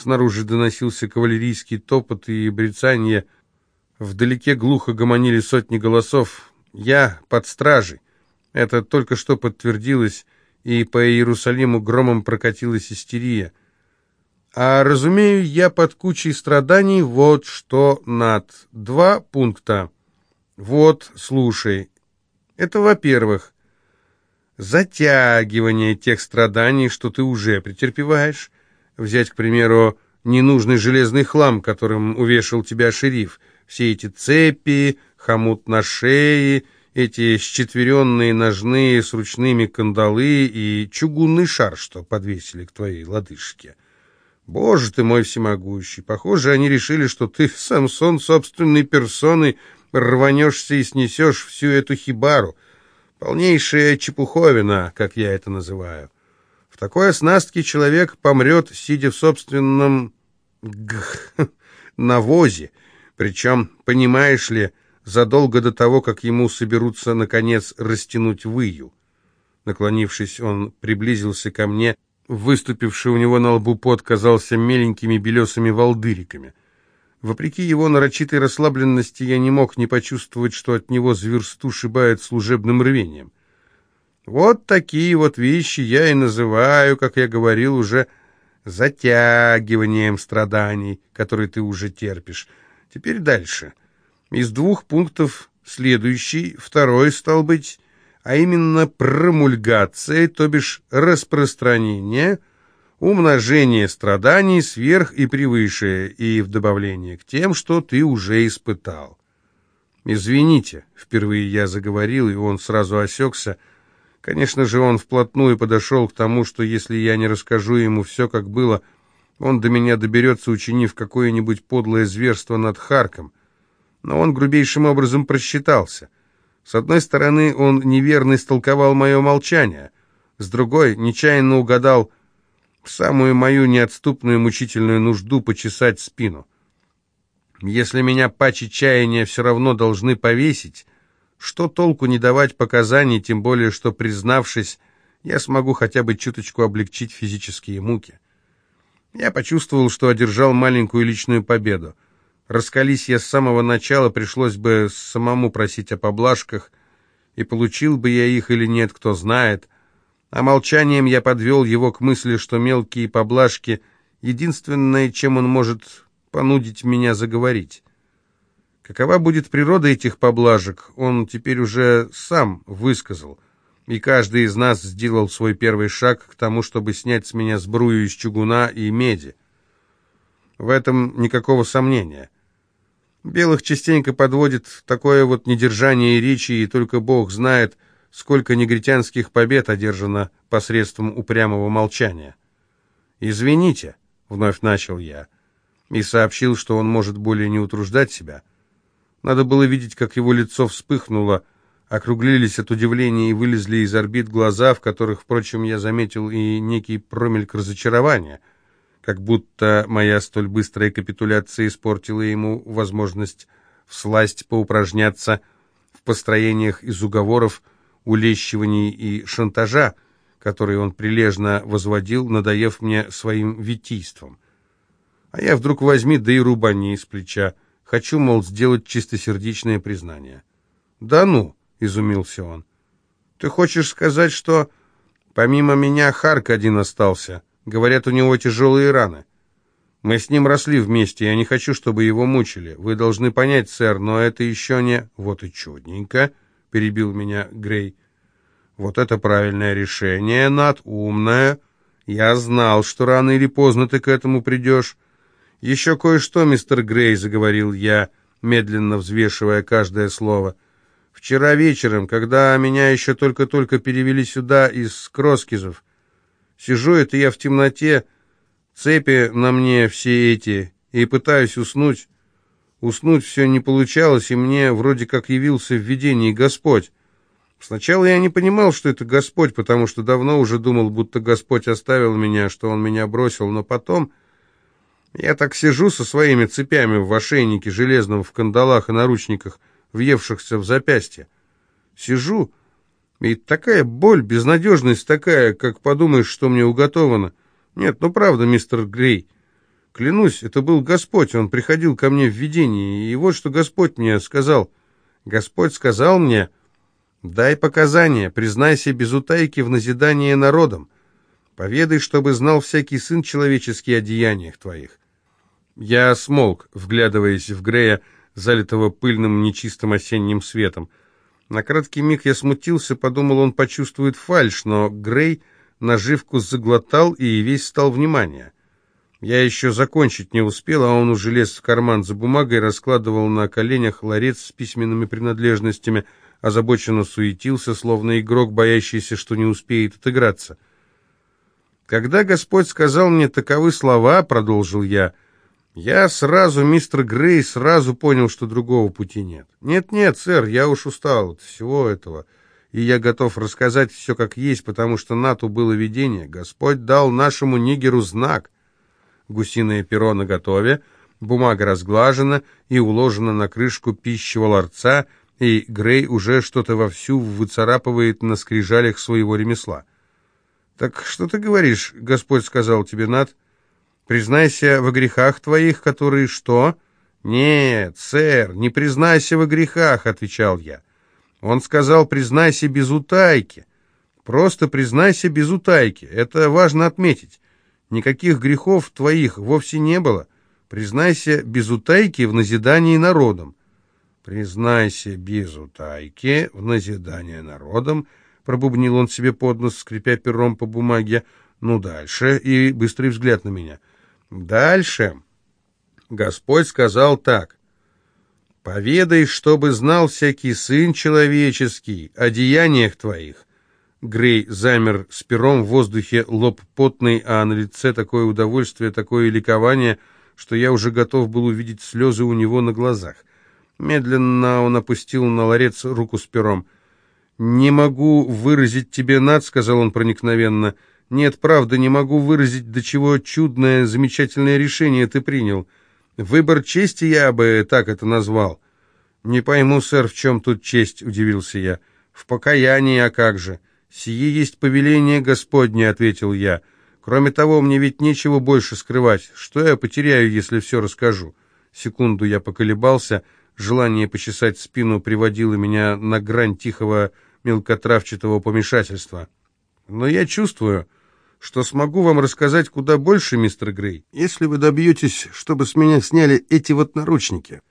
Снаружи доносился кавалерийский топот и брецанье. Вдалеке глухо гомонили сотни голосов. «Я под стражей». Это только что подтвердилось, и по Иерусалиму громом прокатилась истерия. А разумею я под кучей страданий вот что над. Два пункта. Вот, слушай. Это, во-первых, затягивание тех страданий, что ты уже претерпеваешь. Взять, к примеру, ненужный железный хлам, которым увешал тебя шериф. Все эти цепи, хомут на шее, эти счетверенные ножные с ручными кандалы и чугунный шар, что подвесили к твоей лодыжке. Боже ты мой всемогущий! Похоже, они решили, что ты, Самсон, собственной персоной рванешься и снесешь всю эту хибару. Полнейшая чепуховина, как я это называю. В такой оснастке человек помрет, сидя в собственном гх, навозе. Причем, понимаешь ли, задолго до того, как ему соберутся, наконец, растянуть выю. Наклонившись, он приблизился ко мне — Выступивший у него на лбу пот казался меленькими белесыми волдыриками. Вопреки его нарочитой расслабленности я не мог не почувствовать, что от него зверсту шибает служебным рвением. Вот такие вот вещи я и называю, как я говорил, уже затягиванием страданий, которые ты уже терпишь. Теперь дальше. Из двух пунктов следующий, второй, стал быть, а именно промульгация, то бишь распространение, умножение страданий сверх и превыше, и в добавление к тем, что ты уже испытал. «Извините», — впервые я заговорил, и он сразу осекся. Конечно же, он вплотную подошел к тому, что если я не расскажу ему все, как было, он до меня доберется, учинив какое-нибудь подлое зверство над Харком. Но он грубейшим образом просчитался — с одной стороны, он неверно истолковал мое молчание, с другой, нечаянно угадал самую мою неотступную мучительную нужду почесать спину. Если меня пачи чаяния все равно должны повесить, что толку не давать показаний, тем более, что, признавшись, я смогу хотя бы чуточку облегчить физические муки. Я почувствовал, что одержал маленькую личную победу. Раскались я с самого начала, пришлось бы самому просить о поблажках, и получил бы я их или нет, кто знает. А молчанием я подвел его к мысли, что мелкие поблажки — единственное, чем он может понудить меня заговорить. Какова будет природа этих поблажек, он теперь уже сам высказал, и каждый из нас сделал свой первый шаг к тому, чтобы снять с меня сбрую из чугуна и меди. В этом никакого сомнения. Белых частенько подводит такое вот недержание речи, и только Бог знает, сколько негритянских побед одержано посредством упрямого молчания. «Извините», — вновь начал я, и сообщил, что он может более не утруждать себя. Надо было видеть, как его лицо вспыхнуло, округлились от удивления и вылезли из орбит глаза, в которых, впрочем, я заметил и некий промельк разочарования — как будто моя столь быстрая капитуляция испортила ему возможность всласть поупражняться в построениях из уговоров, улещиваний и шантажа, которые он прилежно возводил, надоев мне своим витийством. А я вдруг возьми, да и рубани из плеча. Хочу, мол, сделать чистосердечное признание. «Да ну!» — изумился он. «Ты хочешь сказать, что помимо меня Харк один остался?» Говорят, у него тяжелые раны. Мы с ним росли вместе, я не хочу, чтобы его мучили. Вы должны понять, сэр, но это еще не... Вот и чудненько, перебил меня Грей. Вот это правильное решение, Над, умное. Я знал, что рано или поздно ты к этому придешь. Еще кое-что, мистер Грей, заговорил я, медленно взвешивая каждое слово. Вчера вечером, когда меня еще только-только перевели сюда из Кроскизов, Сижу это я в темноте, цепи на мне все эти, и пытаюсь уснуть. Уснуть все не получалось, и мне вроде как явился в видении Господь. Сначала я не понимал, что это Господь, потому что давно уже думал, будто Господь оставил меня, что Он меня бросил, но потом... Я так сижу со своими цепями в ошейнике железном, в кандалах и наручниках, въевшихся в запястье. Сижу и такая боль, безнадежность такая, как подумаешь, что мне уготовано. Нет, ну правда, мистер Грей. Клянусь, это был Господь, он приходил ко мне в видении, и вот что Господь мне сказал. Господь сказал мне, дай показания, признайся без утайки в назидание народам. Поведай, чтобы знал всякий сын человеческий о деяниях твоих. Я смолк, вглядываясь в Грея, залитого пыльным нечистым осенним светом. На краткий миг я смутился, подумал, он почувствует фальшь, но Грей наживку заглотал и весь стал внимания. Я еще закончить не успел, а он уже лез в карман за бумагой, раскладывал на коленях ларец с письменными принадлежностями, озабоченно суетился, словно игрок, боящийся, что не успеет отыграться. «Когда Господь сказал мне таковы слова, — продолжил я, — я сразу, мистер Грей, сразу понял, что другого пути нет. Нет-нет, сэр, я уж устал от всего этого, и я готов рассказать все как есть, потому что Нату было видение. Господь дал нашему нигеру знак. Гусиное перо наготове, бумага разглажена и уложена на крышку пищевого ларца, и Грей уже что-то вовсю выцарапывает на скрижалях своего ремесла. «Так что ты говоришь, Господь сказал тебе, Нат?» Признайся во грехах твоих, которые что? Нет, сэр, не признайся во грехах, отвечал я. Он сказал, признайся без утайки. Просто признайся без утайки. Это важно отметить. Никаких грехов твоих вовсе не было. Признайся без утайки в назидании народом. Признайся без утайки в назидание народом, пробубнил он себе под нос, скрипя пером по бумаге. Ну, дальше, и быстрый взгляд на меня. Дальше Господь сказал так. «Поведай, чтобы знал всякий сын человеческий о деяниях твоих». Грей замер с пером в воздухе, лоб потный, а на лице такое удовольствие, такое ликование, что я уже готов был увидеть слезы у него на глазах. Медленно он опустил на ларец руку с пером. «Не могу выразить тебе, Над», — сказал он проникновенно, — нет, правда, не могу выразить, до чего чудное, замечательное решение ты принял. Выбор чести я бы так это назвал. Не пойму, сэр, в чем тут честь, удивился я. В покаянии, а как же? Сие есть повеление Господне, ответил я. Кроме того, мне ведь нечего больше скрывать. Что я потеряю, если все расскажу? Секунду я поколебался, желание почесать спину приводило меня на грань тихого мелкотравчатого помешательства. Но я чувствую что смогу вам рассказать куда больше, мистер Грей, если вы добьетесь, чтобы с меня сняли эти вот наручники.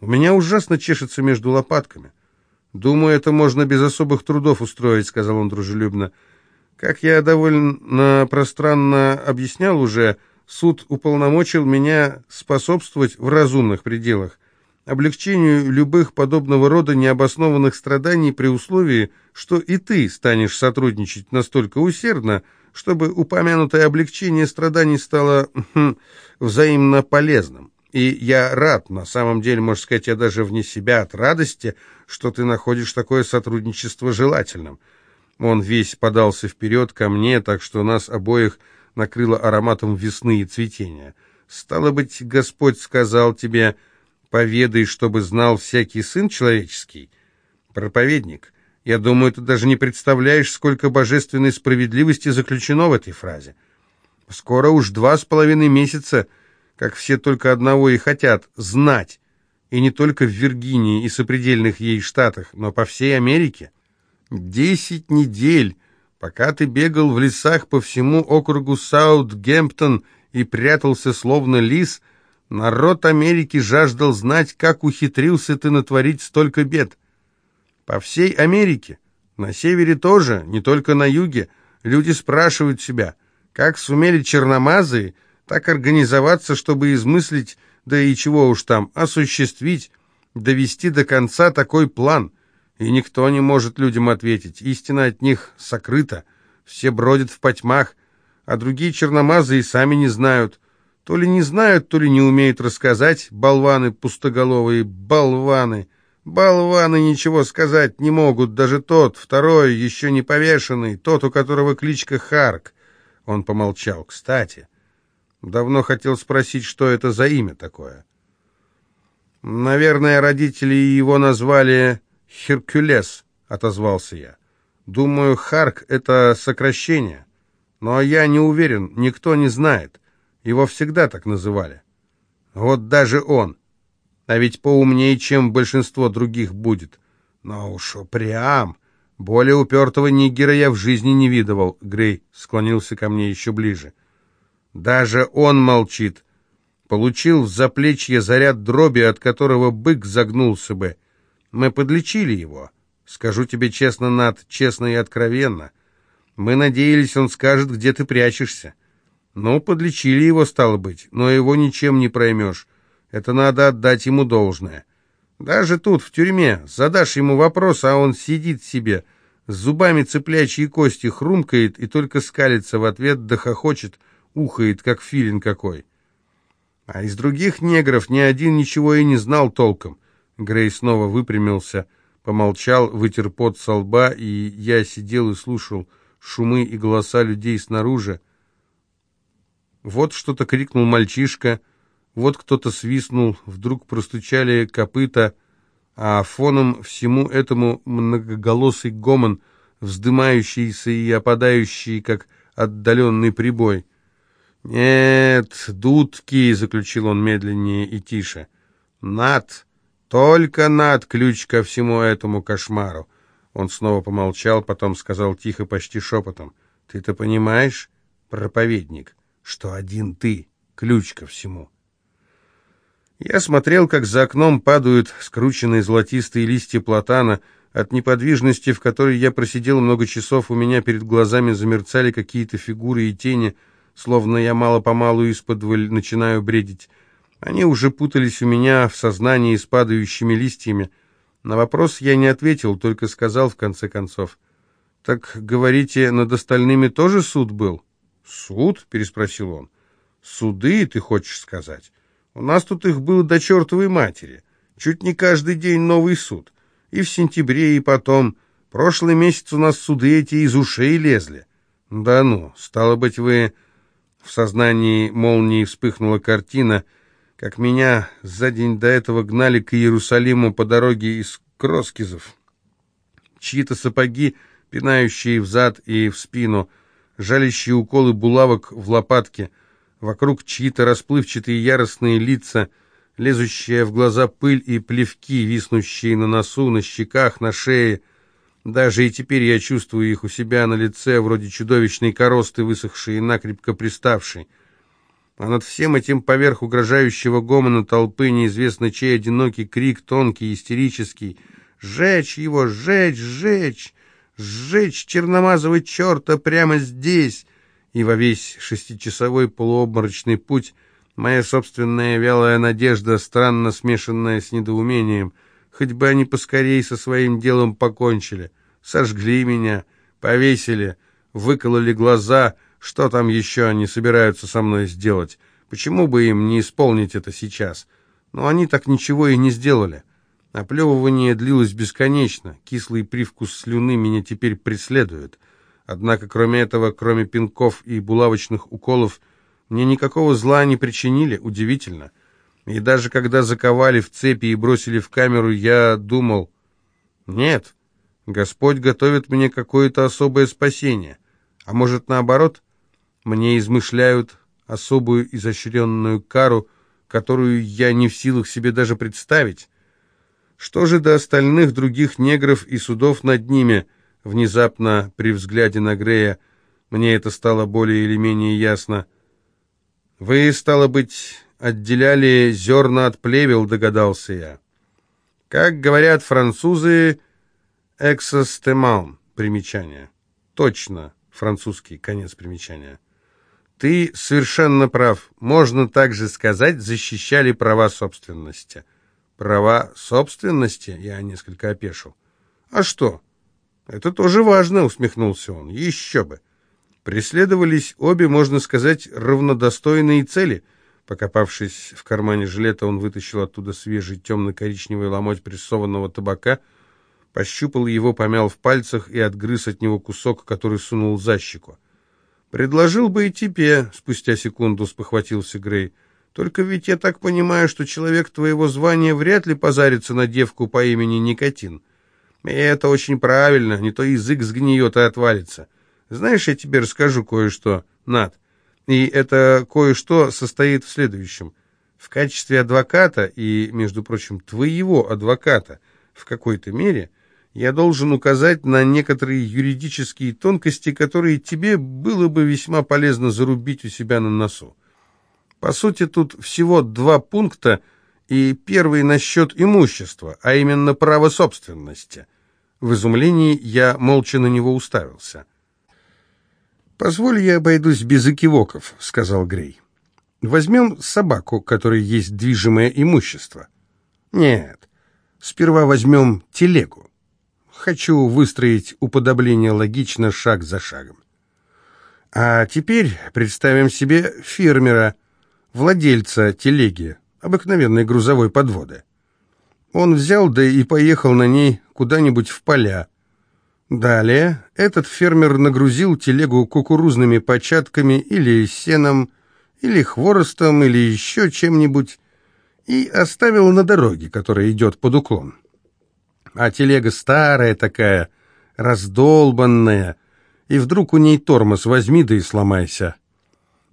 У меня ужасно чешется между лопатками. Думаю, это можно без особых трудов устроить, сказал он дружелюбно. Как я довольно пространно объяснял уже, суд уполномочил меня способствовать в разумных пределах облегчению любых подобного рода необоснованных страданий при условии, что и ты станешь сотрудничать настолько усердно, чтобы упомянутое облегчение страданий стало хм, взаимно полезным. И я рад, на самом деле, можно сказать, я даже вне себя от радости, что ты находишь такое сотрудничество желательным. Он весь подался вперед ко мне, так что нас обоих накрыло ароматом весны и цветения. Стало быть, Господь сказал тебе, поведай, чтобы знал всякий сын человеческий. Проповедник, я думаю, ты даже не представляешь, сколько божественной справедливости заключено в этой фразе. Скоро уж два с половиной месяца, как все только одного и хотят — знать. И не только в Виргинии и сопредельных ей штатах, но по всей Америке. Десять недель, пока ты бегал в лесах по всему округу Саутгемптон и прятался словно лис, народ Америки жаждал знать, как ухитрился ты натворить столько бед. По всей Америке, на севере тоже, не только на юге, люди спрашивают себя, как сумели черномазые так организоваться, чтобы измыслить, да и чего уж там, осуществить, довести до конца такой план. И никто не может людям ответить, истина от них сокрыта, все бродят в потьмах, а другие черномазые сами не знают, то ли не знают, то ли не умеют рассказать, болваны пустоголовые, болваны. Болваны ничего сказать не могут, даже тот, второй, еще не повешенный, тот, у которого кличка Харк. Он помолчал. Кстати, давно хотел спросить, что это за имя такое. Наверное, родители его назвали Херкулес, отозвался я. Думаю, Харк — это сокращение. Но я не уверен, никто не знает. Его всегда так называли. Вот даже он. А ведь поумнее, чем большинство других будет. Но уж прям. Более упертого нигера я в жизни не видывал. Грей склонился ко мне еще ближе. Даже он молчит. Получил в заплечье заряд дроби, от которого бык загнулся бы. Мы подлечили его. Скажу тебе честно, Над, честно и откровенно. Мы надеялись, он скажет, где ты прячешься. Ну, подлечили его, стало быть, но его ничем не проймешь. Это надо отдать ему должное. Даже тут, в тюрьме, задашь ему вопрос, а он сидит себе, с зубами цыплячьи кости хрумкает и только скалится в ответ, да хохочет, ухает, как филин какой. А из других негров ни один ничего и не знал толком. Грей снова выпрямился, помолчал, вытер пот со лба, и я сидел и слушал шумы и голоса людей снаружи. Вот что-то крикнул мальчишка, вот кто-то свистнул, вдруг простучали копыта, а фоном всему этому многоголосый гомон, вздымающийся и опадающий, как отдаленный прибой. «Нет, дудки», — заключил он медленнее и тише. «Над, только над ключ ко всему этому кошмару». Он снова помолчал, потом сказал тихо, почти шепотом. «Ты-то понимаешь, проповедник, что один ты — ключ ко всему?» Я смотрел, как за окном падают скрученные золотистые листья платана. От неподвижности, в которой я просидел много часов, у меня перед глазами замерцали какие-то фигуры и тени — словно я мало-помалу из-под начинаю бредить. Они уже путались у меня в сознании с падающими листьями. На вопрос я не ответил, только сказал в конце концов. «Так, говорите, над остальными тоже суд был?» «Суд?» — переспросил он. «Суды, ты хочешь сказать? У нас тут их было до чертовой матери. Чуть не каждый день новый суд. И в сентябре, и потом. Прошлый месяц у нас суды эти из ушей лезли». «Да ну, стало быть, вы в сознании молнии вспыхнула картина, как меня за день до этого гнали к Иерусалиму по дороге из Кроскизов. Чьи-то сапоги, пинающие взад и в спину, жалящие уколы булавок в лопатке, вокруг чьи-то расплывчатые яростные лица, лезущая в глаза пыль и плевки, виснущие на носу, на щеках, на шее — даже и теперь я чувствую их у себя на лице, вроде чудовищной коросты, высохшей и накрепко приставшей. А над всем этим поверх угрожающего гомона толпы неизвестно чей одинокий крик, тонкий, истерический. «Сжечь его! Сжечь! Сжечь! Сжечь черномазого черта прямо здесь!» И во весь шестичасовой полуобморочный путь моя собственная вялая надежда, странно смешанная с недоумением — Хоть бы они поскорей со своим делом покончили. Сожгли меня, повесили, выкололи глаза. Что там еще они собираются со мной сделать? Почему бы им не исполнить это сейчас? Но они так ничего и не сделали. Оплевывание длилось бесконечно. Кислый привкус слюны меня теперь преследует. Однако, кроме этого, кроме пинков и булавочных уколов, мне никакого зла не причинили. Удивительно. И даже когда заковали в цепи и бросили в камеру, я думал, нет, Господь готовит мне какое-то особое спасение. А может, наоборот, мне измышляют особую изощренную кару, которую я не в силах себе даже представить. Что же до остальных других негров и судов над ними, внезапно при взгляде на Грея, мне это стало более или менее ясно. Вы, стало быть, отделяли зерна от плевел, догадался я. Как говорят французы, «эксостеман» — примечание. Точно, французский конец примечания. Ты совершенно прав. Можно также сказать, защищали права собственности. Права собственности? Я несколько опешил. А что? Это тоже важно, усмехнулся он. Еще бы. Преследовались обе, можно сказать, равнодостойные цели — Покопавшись в кармане жилета, он вытащил оттуда свежий темно-коричневый ломоть прессованного табака, пощупал его, помял в пальцах и отгрыз от него кусок, который сунул за щеку. «Предложил бы и тебе», — спустя секунду спохватился Грей. «Только ведь я так понимаю, что человек твоего звания вряд ли позарится на девку по имени Никотин. И это очень правильно, не то язык сгниет и отвалится. Знаешь, я тебе расскажу кое-что, Над. И это кое-что состоит в следующем. В качестве адвоката, и, между прочим, твоего адвоката, в какой-то мере, я должен указать на некоторые юридические тонкости, которые тебе было бы весьма полезно зарубить у себя на носу. По сути, тут всего два пункта, и первый насчет имущества, а именно право собственности. В изумлении я молча на него уставился. «Позволь, я обойдусь без экивоков», — сказал Грей. «Возьмем собаку, которой есть движимое имущество». «Нет, сперва возьмем телегу. Хочу выстроить уподобление логично шаг за шагом. А теперь представим себе фермера, владельца телеги, обыкновенной грузовой подводы. Он взял, да и поехал на ней куда-нибудь в поля. Далее этот фермер нагрузил телегу кукурузными початками или сеном, или хворостом, или еще чем-нибудь, и оставил на дороге, которая идет под уклон. А телега старая такая, раздолбанная, и вдруг у ней тормоз возьми да и сломайся.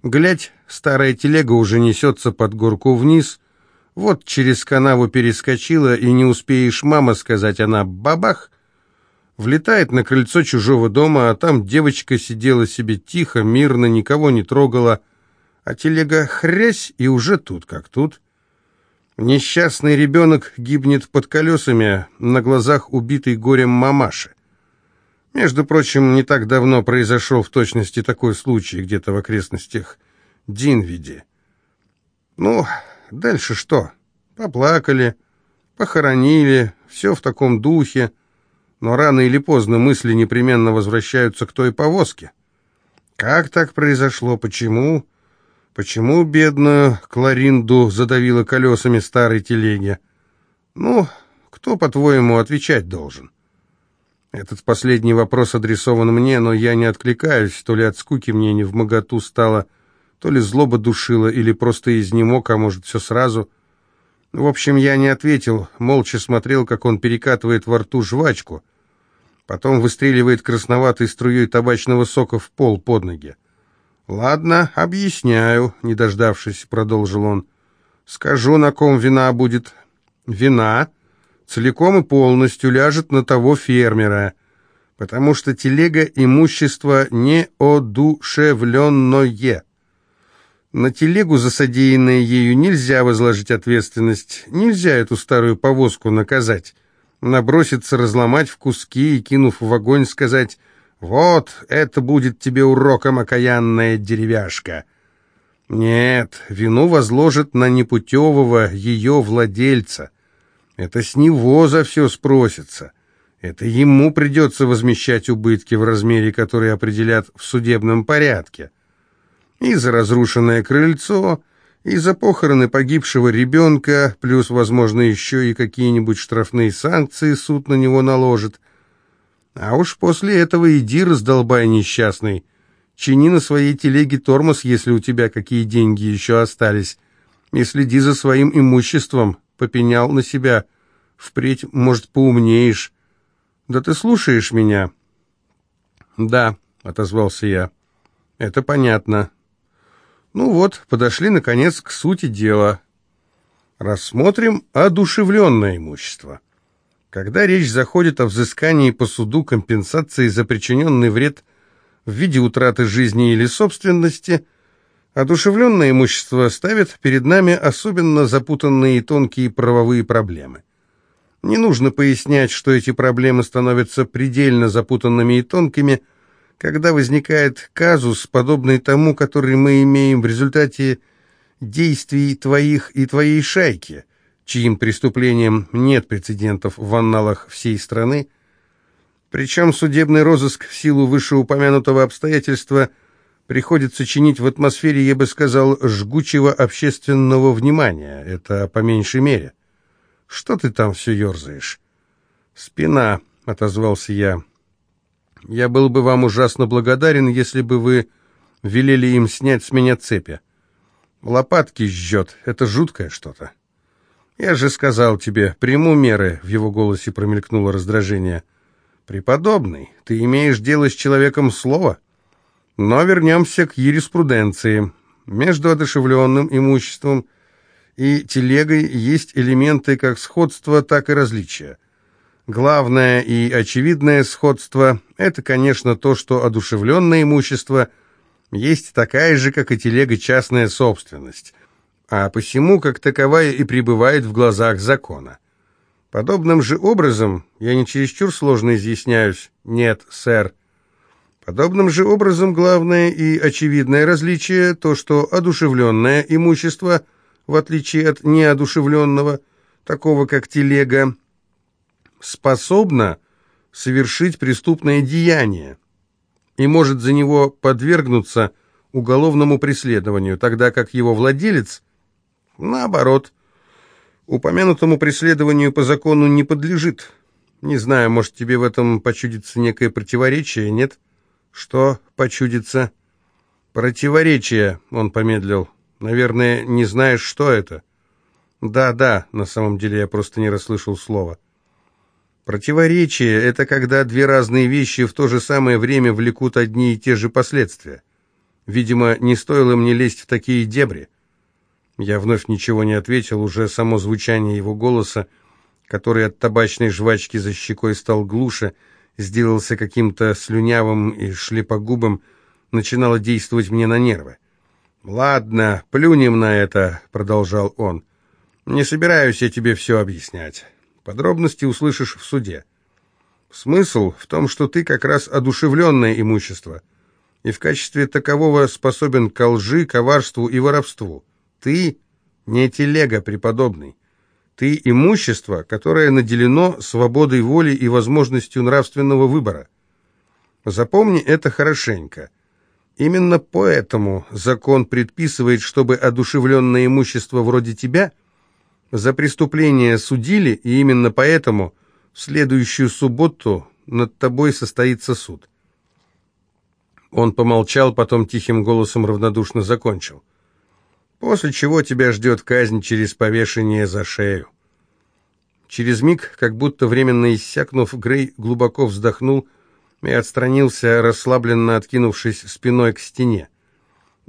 Глядь, старая телега уже несется под горку вниз, вот через канаву перескочила, и не успеешь мама сказать, она бабах, влетает на крыльцо чужого дома, а там девочка сидела себе тихо, мирно, никого не трогала, а телега хрясь, и уже тут как тут. Несчастный ребенок гибнет под колесами на глазах убитой горем мамаши. Между прочим, не так давно произошел в точности такой случай где-то в окрестностях Динвиди. Ну, Дальше что? Поплакали, похоронили, все в таком духе, но рано или поздно мысли непременно возвращаются к той повозке. Как так произошло? Почему? Почему бедную Кларинду задавило колесами старой телеги? Ну, кто, по-твоему, отвечать должен? Этот последний вопрос адресован мне, но я не откликаюсь, то ли от скуки мне не в моготу стало, то ли злоба душила, или просто изнемог, а может, все сразу. В общем, я не ответил, молча смотрел, как он перекатывает во рту жвачку. Потом выстреливает красноватой струей табачного сока в пол под ноги. «Ладно, объясняю», — не дождавшись, продолжил он. «Скажу, на ком вина будет. Вина целиком и полностью ляжет на того фермера, потому что телега имущество неодушевленное». На телегу, за содеянное ею, нельзя возложить ответственность, нельзя эту старую повозку наказать. Наброситься, разломать в куски и, кинув в огонь, сказать «Вот, это будет тебе уроком, окаянная деревяшка». Нет, вину возложат на непутевого ее владельца. Это с него за все спросится. Это ему придется возмещать убытки в размере, которые определят в судебном порядке и за разрушенное крыльцо, и за похороны погибшего ребенка, плюс, возможно, еще и какие-нибудь штрафные санкции суд на него наложит. А уж после этого иди, раздолбай несчастный, чини на своей телеге тормоз, если у тебя какие деньги еще остались, и следи за своим имуществом, попенял на себя. Впредь, может, поумнеешь. Да ты слушаешь меня?» «Да», — отозвался я, — «это понятно». Ну вот, подошли, наконец, к сути дела. Рассмотрим одушевленное имущество. Когда речь заходит о взыскании по суду компенсации за причиненный вред в виде утраты жизни или собственности, одушевленное имущество ставит перед нами особенно запутанные и тонкие правовые проблемы. Не нужно пояснять, что эти проблемы становятся предельно запутанными и тонкими – когда возникает казус, подобный тому, который мы имеем в результате действий твоих и твоей шайки, чьим преступлением нет прецедентов в анналах всей страны, причем судебный розыск в силу вышеупомянутого обстоятельства приходится чинить в атмосфере, я бы сказал, жгучего общественного внимания. Это по меньшей мере. Что ты там все ерзаешь? «Спина», — отозвался я. Я был бы вам ужасно благодарен, если бы вы велели им снять с меня цепи. Лопатки жжет, это жуткое что-то. Я же сказал тебе, приму меры, в его голосе промелькнуло раздражение. Преподобный, ты имеешь дело с человеком слова? Но вернемся к юриспруденции. Между одушевленным имуществом и телегой есть элементы как сходства, так и различия. Главное и очевидное сходство – это, конечно, то, что одушевленное имущество есть такая же, как и телега, частная собственность, а посему, как таковая, и пребывает в глазах закона. Подобным же образом, я не чересчур сложно изъясняюсь, нет, сэр, подобным же образом главное и очевидное различие – то, что одушевленное имущество, в отличие от неодушевленного, такого как телега, способна совершить преступное деяние и может за него подвергнуться уголовному преследованию, тогда как его владелец, наоборот, упомянутому преследованию по закону не подлежит. Не знаю, может, тебе в этом почудится некое противоречие, нет? Что почудится? Противоречие, он помедлил. Наверное, не знаешь, что это? Да, да, на самом деле я просто не расслышал слова. Противоречие – это когда две разные вещи в то же самое время влекут одни и те же последствия. Видимо, не стоило мне лезть в такие дебри. Я вновь ничего не ответил, уже само звучание его голоса, который от табачной жвачки за щекой стал глуше, сделался каким-то слюнявым и шлепогубым, начинало действовать мне на нервы. «Ладно, плюнем на это», — продолжал он. «Не собираюсь я тебе все объяснять. Подробности услышишь в суде. Смысл в том, что ты как раз одушевленное имущество, и в качестве такового способен к лжи, коварству и воровству. Ты не телега, преподобный. Ты имущество, которое наделено свободой воли и возможностью нравственного выбора. Запомни это хорошенько. Именно поэтому закон предписывает, чтобы одушевленное имущество вроде тебя – за преступление судили, и именно поэтому в следующую субботу над тобой состоится суд. Он помолчал, потом тихим голосом равнодушно закончил. После чего тебя ждет казнь через повешение за шею. Через миг, как будто временно иссякнув, Грей глубоко вздохнул и отстранился, расслабленно откинувшись спиной к стене.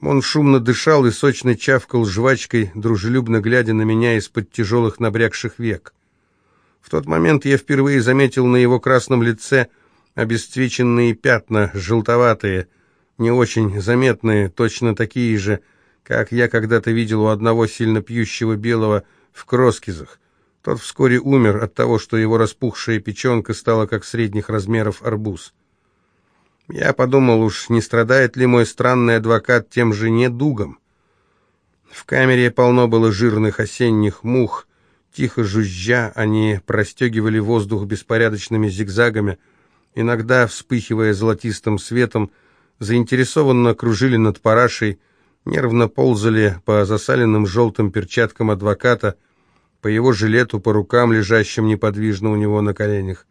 Он шумно дышал и сочно чавкал жвачкой, дружелюбно глядя на меня из-под тяжелых набрякших век. В тот момент я впервые заметил на его красном лице обесцвеченные пятна, желтоватые, не очень заметные, точно такие же, как я когда-то видел у одного сильно пьющего белого в кроскизах. Тот вскоре умер от того, что его распухшая печенка стала как средних размеров арбуз. Я подумал, уж не страдает ли мой странный адвокат тем же недугом. В камере полно было жирных осенних мух. Тихо жужжа, они простегивали воздух беспорядочными зигзагами, иногда, вспыхивая золотистым светом, заинтересованно кружили над парашей, нервно ползали по засаленным желтым перчаткам адвоката, по его жилету, по рукам, лежащим неподвижно у него на коленях.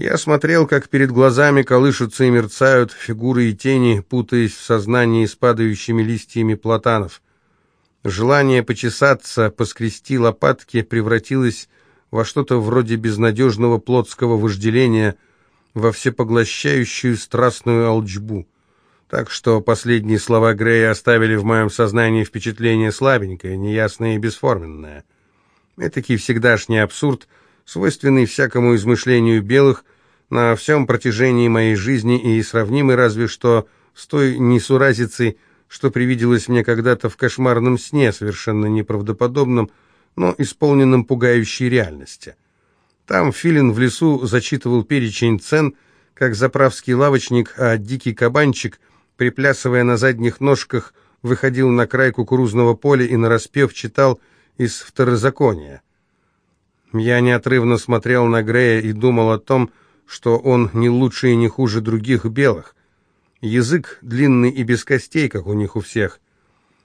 Я смотрел, как перед глазами колышутся и мерцают фигуры и тени, путаясь в сознании с падающими листьями платанов. Желание почесаться, поскрести лопатки превратилось во что-то вроде безнадежного плотского вожделения, во всепоглощающую страстную алчбу. Так что последние слова Грея оставили в моем сознании впечатление слабенькое, неясное и бесформенное. Этакий всегдашний абсурд — свойственный всякому измышлению белых на всем протяжении моей жизни и сравнимый разве что с той несуразицей, что привиделось мне когда-то в кошмарном сне, совершенно неправдоподобном, но исполненном пугающей реальности. Там Филин в лесу зачитывал перечень цен, как заправский лавочник, а дикий кабанчик, приплясывая на задних ножках, выходил на край кукурузного поля и нараспев читал из второзакония. Я неотрывно смотрел на Грея и думал о том, что он не лучше и не хуже других белых. Язык длинный и без костей, как у них у всех.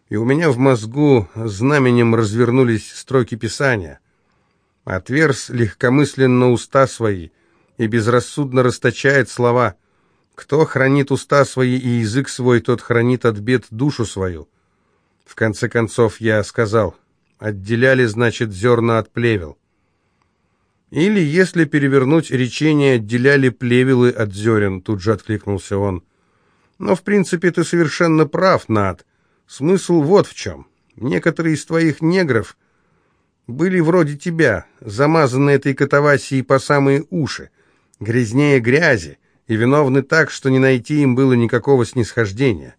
И у меня в мозгу знаменем развернулись строки Писания. Отверз легкомысленно уста свои и безрассудно расточает слова. Кто хранит уста свои и язык свой, тот хранит от бед душу свою. В конце концов я сказал, отделяли, значит, зерна от плевел. Или, если перевернуть речение, отделяли плевелы от зерен, тут же откликнулся он. Но, в принципе, ты совершенно прав, Над. Смысл вот в чем. Некоторые из твоих негров были вроде тебя, замазаны этой катавасией по самые уши, грязнее грязи, и виновны так, что не найти им было никакого снисхождения.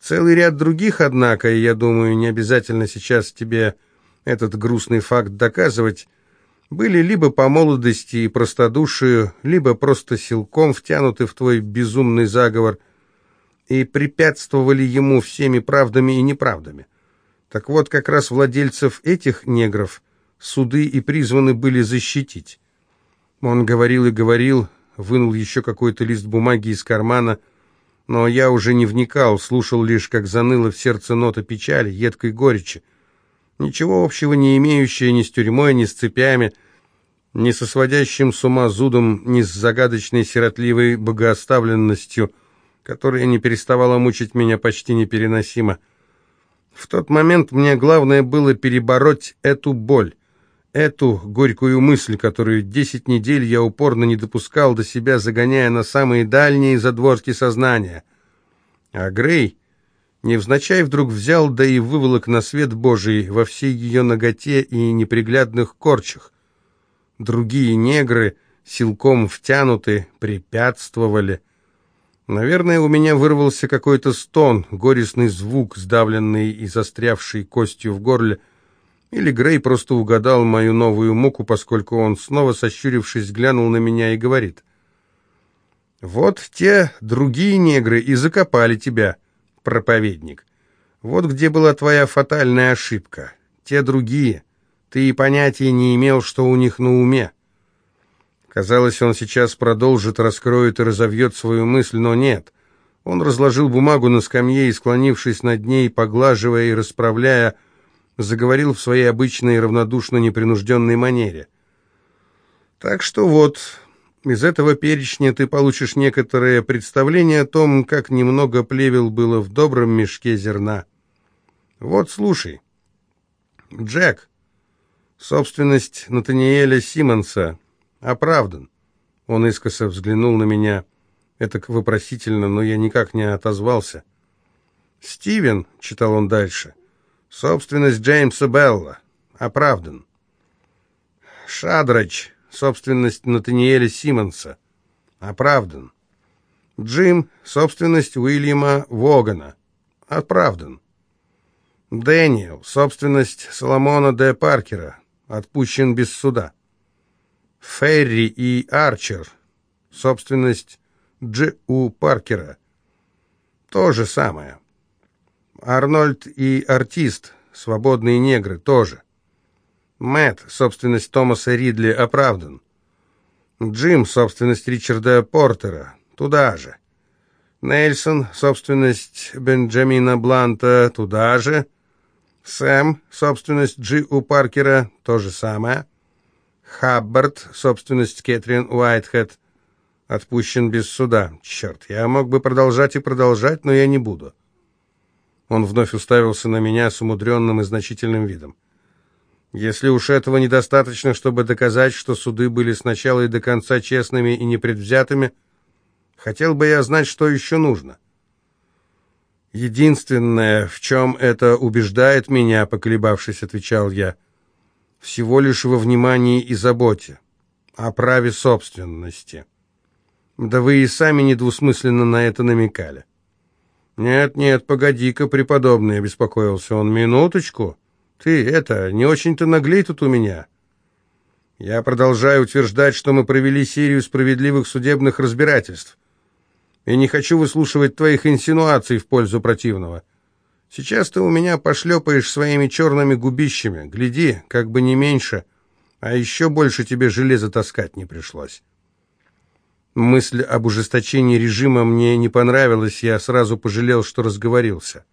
Целый ряд других, однако, и я думаю, не обязательно сейчас тебе этот грустный факт доказывать, были либо по молодости и простодушию, либо просто силком втянуты в твой безумный заговор и препятствовали ему всеми правдами и неправдами. Так вот, как раз владельцев этих негров суды и призваны были защитить. Он говорил и говорил, вынул еще какой-то лист бумаги из кармана, но я уже не вникал, слушал лишь, как заныло в сердце нота печали, едкой горечи. Ничего общего не имеющая ни с тюрьмой, ни с цепями, ни со сводящим с ума зудом, ни с загадочной сиротливой богооставленностью, которая не переставала мучить меня почти непереносимо. В тот момент мне главное было перебороть эту боль, эту горькую мысль, которую десять недель я упорно не допускал до себя, загоняя на самые дальние задворки сознания. А Грей невзначай вдруг взял, да и выволок на свет Божий во всей ее ноготе и неприглядных корчах. Другие негры, силком втянуты, препятствовали. Наверное, у меня вырвался какой-то стон, горестный звук, сдавленный и застрявший костью в горле, или Грей просто угадал мою новую муку, поскольку он, снова сощурившись, глянул на меня и говорит. «Вот те другие негры и закопали тебя, проповедник. Вот где была твоя фатальная ошибка. Те другие. Ты и понятия не имел, что у них на уме». Казалось, он сейчас продолжит, раскроет и разовьет свою мысль, но нет. Он разложил бумагу на скамье и, склонившись над ней, поглаживая и расправляя, заговорил в своей обычной равнодушно непринужденной манере. «Так что вот, из этого перечня ты получишь некоторое представление о том, как немного плевел было в добром мешке зерна. Вот слушай. Джек, собственность Натаниэля Симмонса, оправдан». Он искоса взглянул на меня, это вопросительно, но я никак не отозвался. «Стивен», — читал он дальше, — Собственность Джеймса Белла. Оправдан. Шадрач. Собственность Натаниэля Симмонса. Оправдан. Джим. Собственность Уильяма Вогана. Оправдан. Дэниел. Собственность Соломона Д. Паркера. Отпущен без суда. Ферри и Арчер. Собственность Дж. У. Паркера. То же самое. Арнольд и артист, свободные негры, тоже. Мэтт, собственность Томаса Ридли, оправдан. Джим, собственность Ричарда Портера, туда же. Нельсон, собственность Бенджамина Бланта, туда же. Сэм, собственность Джи У Паркера, то же самое. Хаббард, собственность Кэтрин Уайтхед, отпущен без суда. Черт, я мог бы продолжать и продолжать, но я не буду. Он вновь уставился на меня с умудренным и значительным видом. Если уж этого недостаточно, чтобы доказать, что суды были сначала и до конца честными и непредвзятыми, хотел бы я знать, что еще нужно. Единственное, в чем это убеждает меня, поколебавшись, отвечал я, всего лишь во внимании и заботе, о праве собственности. Да вы и сами недвусмысленно на это намекали. «Нет, нет, погоди-ка, преподобный», — обеспокоился он. «Минуточку. Ты, это, не очень-то наглей тут у меня». «Я продолжаю утверждать, что мы провели серию справедливых судебных разбирательств. И не хочу выслушивать твоих инсинуаций в пользу противного. Сейчас ты у меня пошлепаешь своими черными губищами. Гляди, как бы не меньше, а еще больше тебе железо таскать не пришлось». Мысль об ужесточении режима мне не понравилась, я сразу пожалел, что разговорился.